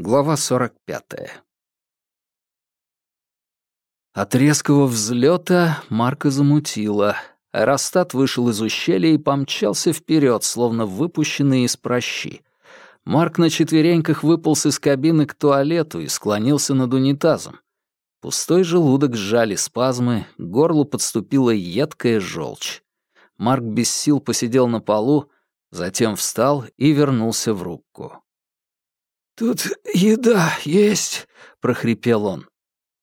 Глава 45. От резкого взлета Марка замутило. Аэростат вышел из ущелья и помчался вперед, словно выпущенный из прощи. Марк на четвереньках выполз из кабины к туалету и склонился над унитазом. Пустой желудок сжали спазмы, горлу подступила едкая желчь. Марк без сил посидел на полу, затем встал и вернулся в рубку. «Тут еда есть», — прохрипел он.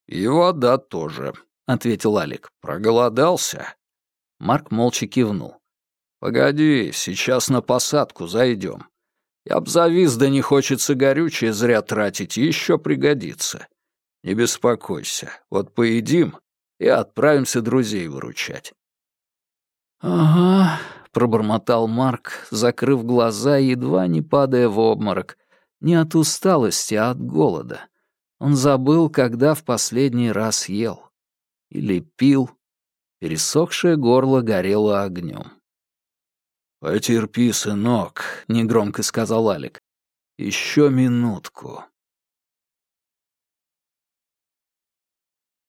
«И вода тоже», — ответил Алик. «Проголодался?» Марк молча кивнул. «Погоди, сейчас на посадку зайдем. Я б завис, да не хочется горючее зря тратить, еще пригодится. Не беспокойся, вот поедим и отправимся друзей выручать». «Ага», — пробормотал Марк, закрыв глаза, едва не падая в обморок, не от усталости, а от голода. Он забыл, когда в последний раз ел. Или пил. Пересохшее горло горело огнем. «Потерпи, сынок», — негромко сказал Алик. «Еще минутку».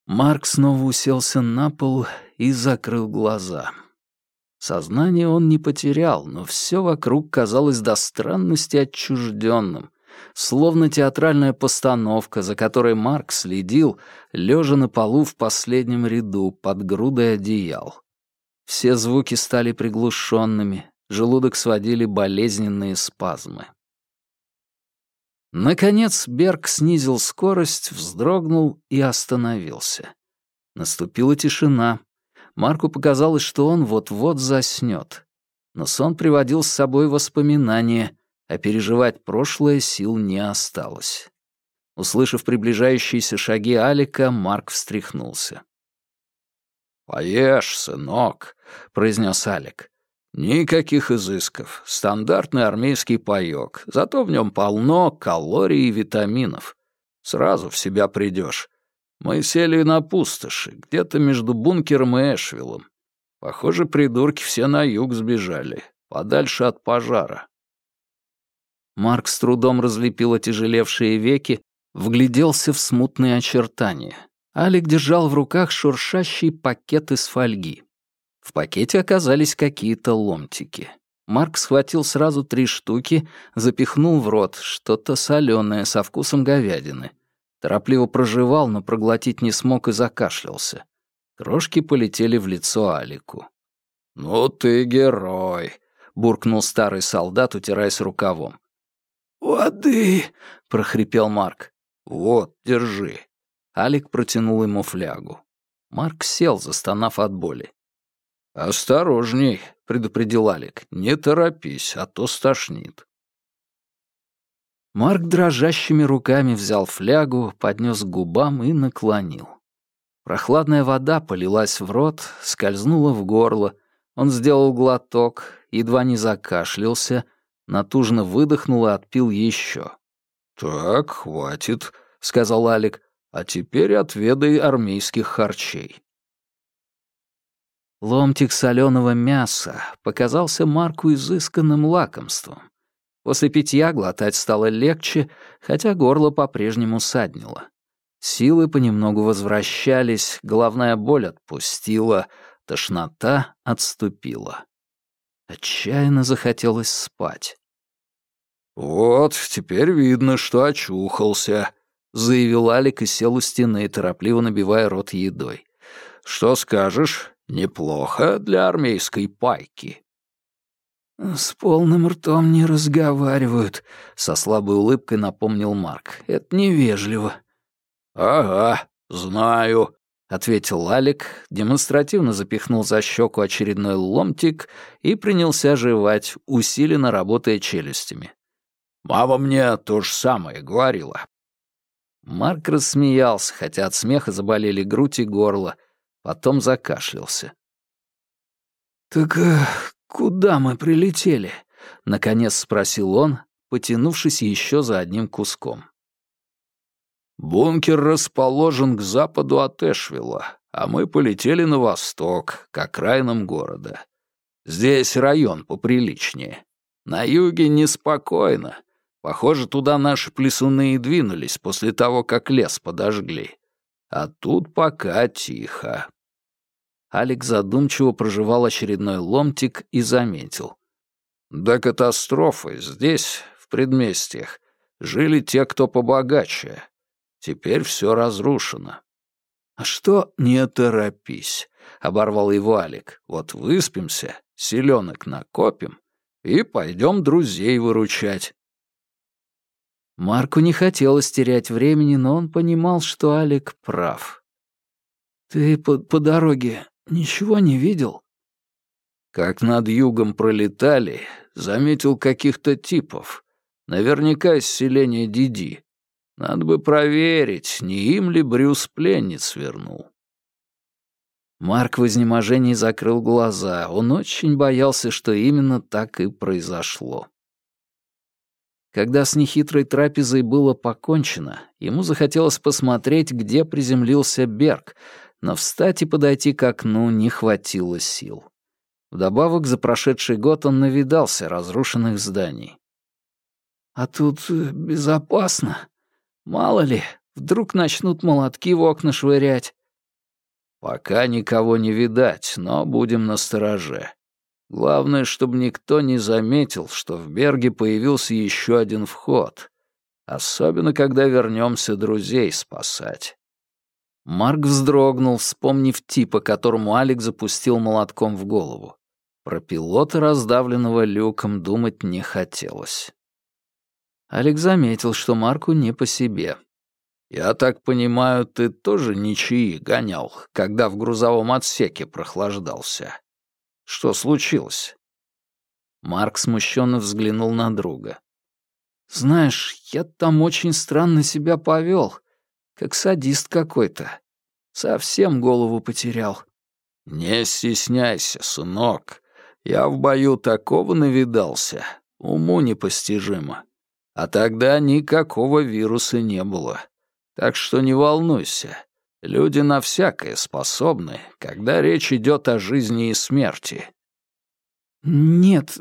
Марк снова уселся на пол и закрыл глаза. Сознание он не потерял, но все вокруг казалось до странности отчужденным, словно театральная постановка, за которой Марк следил, лежа на полу в последнем ряду под грудой одеял. Все звуки стали приглушенными, желудок сводили болезненные спазмы. Наконец Берг снизил скорость, вздрогнул и остановился. Наступила тишина. Марку показалось, что он вот-вот заснет. Но сон приводил с собой воспоминания, а переживать прошлое сил не осталось. Услышав приближающиеся шаги Алика, Марк встряхнулся. «Поешь, сынок», — произнес Алик. «Никаких изысков. Стандартный армейский паёк. Зато в нем полно калорий и витаминов. Сразу в себя придешь. Мы сели на пустоши, где-то между бункером и Эшвиллом. Похоже, придурки все на юг сбежали, подальше от пожара. Марк с трудом разлепил отяжелевшие веки, вгляделся в смутные очертания. Алик держал в руках шуршащий пакет из фольги. В пакете оказались какие-то ломтики. Марк схватил сразу три штуки, запихнул в рот что-то соленое со вкусом говядины. Торопливо прожевал, но проглотить не смог и закашлялся. Крошки полетели в лицо Алику. «Ну ты герой!» — буркнул старый солдат, утираясь рукавом. «Воды!» — прохрипел Марк. «Вот, держи». Алик протянул ему флягу. Марк сел, застонав от боли. «Осторожней», — предупредил Алик. «Не торопись, а то стошнит». Марк дрожащими руками взял флягу, поднес к губам и наклонил. Прохладная вода полилась в рот, скользнула в горло. Он сделал глоток, едва не закашлялся — натужно выдохнул и отпил еще. «Так, хватит», — сказал Алик, — «а теперь отведай армейских харчей». Ломтик соленого мяса показался Марку изысканным лакомством. После питья глотать стало легче, хотя горло по-прежнему саднило. Силы понемногу возвращались, головная боль отпустила, тошнота отступила. Отчаянно захотелось спать. «Вот, теперь видно, что очухался», — заявил Алик и сел у стены, торопливо набивая рот едой. «Что скажешь? Неплохо для армейской пайки». «С полным ртом не разговаривают», — со слабой улыбкой напомнил Марк. «Это невежливо». «Ага, знаю», — ответил Алик, демонстративно запихнул за щеку очередной ломтик и принялся жевать, усиленно работая челюстями. «Мама мне то же самое говорила». Марк рассмеялся, хотя от смеха заболели грудь и горло, потом закашлялся. «Так э, куда мы прилетели?» — наконец спросил он, потянувшись еще за одним куском. Бункер расположен к западу от Эшвилла, а мы полетели на восток, к окраинам города. Здесь район поприличнее. На юге неспокойно. Похоже, туда наши плесуны и двинулись после того, как лес подожгли. А тут пока тихо. Алекс задумчиво проживал очередной ломтик и заметил. До катастрофы здесь, в предместьях, жили те, кто побогаче. Теперь все разрушено. «А что не торопись?» — оборвал его Алик. «Вот выспимся, селенок накопим и пойдем друзей выручать». Марку не хотелось терять времени, но он понимал, что Алик прав. «Ты по, по дороге ничего не видел?» Как над югом пролетали, заметил каких-то типов. Наверняка из селения Диди. Надо бы проверить, не им ли Брюс пленниц вернул. Марк в изнеможении закрыл глаза. Он очень боялся, что именно так и произошло. Когда с нехитрой трапезой было покончено, ему захотелось посмотреть, где приземлился Берг, но встать и подойти к окну не хватило сил. Вдобавок, за прошедший год он навидался разрушенных зданий. «А тут э, безопасно. Мало ли, вдруг начнут молотки в окна швырять». «Пока никого не видать, но будем настороже. Главное, чтобы никто не заметил, что в Берге появился еще один вход. Особенно, когда вернемся друзей спасать. Марк вздрогнул, вспомнив типа, которому Алик запустил молотком в голову. Про пилота, раздавленного люком, думать не хотелось. Алик заметил, что Марку не по себе. «Я так понимаю, ты тоже ничьи гонял, когда в грузовом отсеке прохлаждался?» Что случилось?» Марк смущенно взглянул на друга. «Знаешь, я там очень странно себя повел, как садист какой-то. Совсем голову потерял». «Не стесняйся, сынок. Я в бою такого навидался, уму непостижимо. А тогда никакого вируса не было. Так что не волнуйся. Люди на всякое способны, когда речь идет о жизни и смерти. «Нет,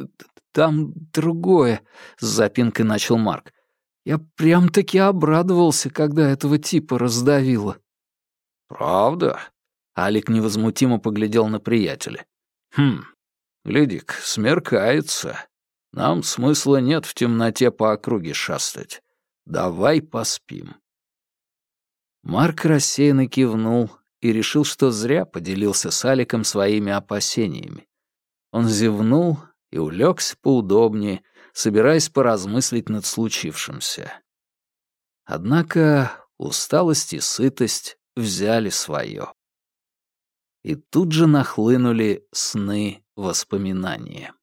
там другое», — с запинкой начал Марк. «Я прям-таки обрадовался, когда этого типа раздавило». «Правда?» — Алик невозмутимо поглядел на приятеля. «Хм, глядик, смеркается. Нам смысла нет в темноте по округе шастать. Давай поспим». Марк рассеянно кивнул и решил, что зря поделился с Аликом своими опасениями. Он зевнул и улегся поудобнее, собираясь поразмыслить над случившимся. Однако усталость и сытость взяли свое. И тут же нахлынули сны воспоминания.